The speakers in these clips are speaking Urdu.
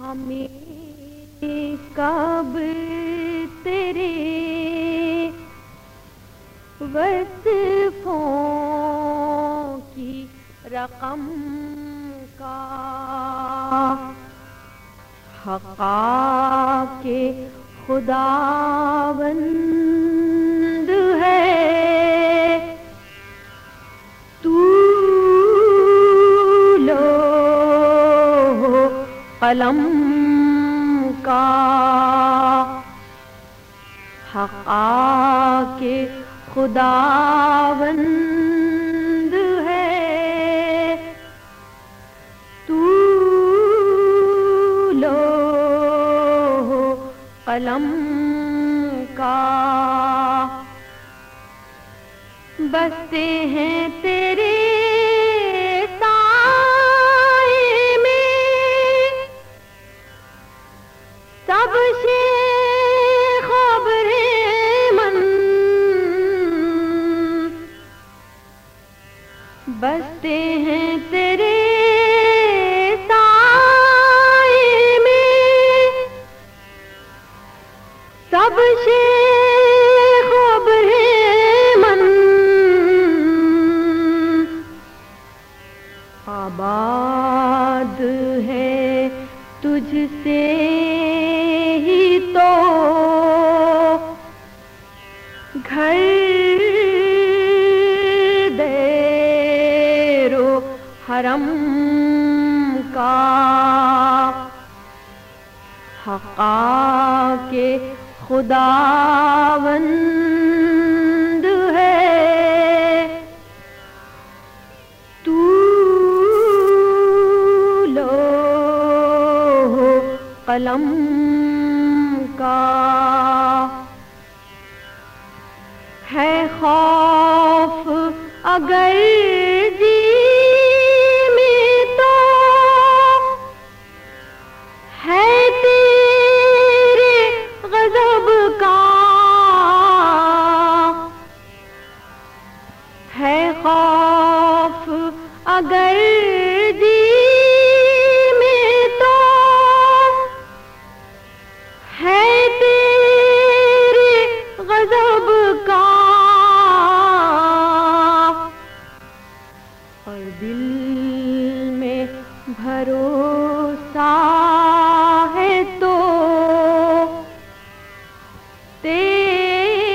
ہمیں کب تیرے وصفوں کی رقم کا حقا کے خدا بند قلم کا حقا کے خدا بند ہے۔ تو لو قلم کا بستے ہیں تیرے بستے ہیں تیرے سائے میں سب سے خبر من۔ آباد ہے تجھ سے ہی تو۔ حرم کا حقا کے خدا بند ہے۔ تو لو قلم کا ہے خوف اگر اور دل میں بھروسہ ہے تو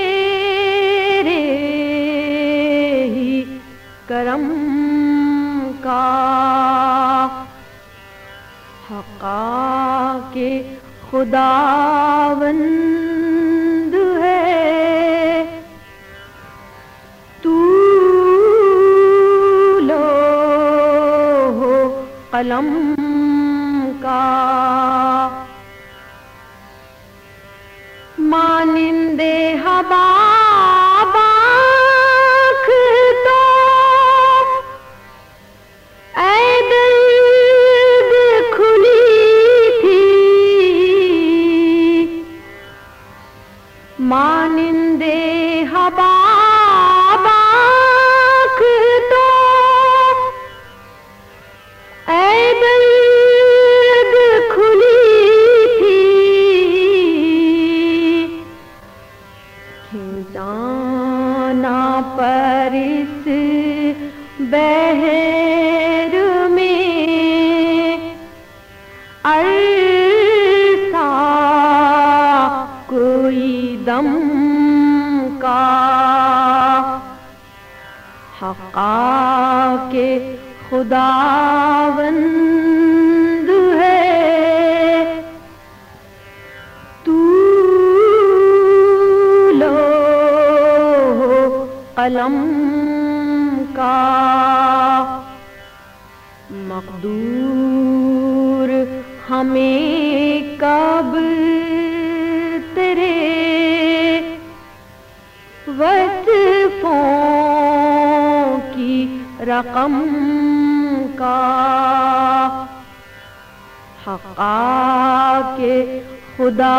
تیرے ہی کرم کا حقا کے خدا قلم کا۔ مانندے حباب کھنچانا پر اس بہر میں عرصہ کوئی دم کا حقا کے خدا قلم کا مقدور ہمیں کب تیرے وصفوں کی رقم کا حقا کے خدا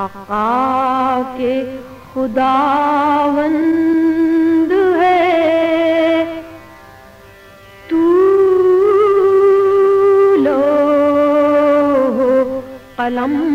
حقا کے خداوند ہے۔ تو لو قلم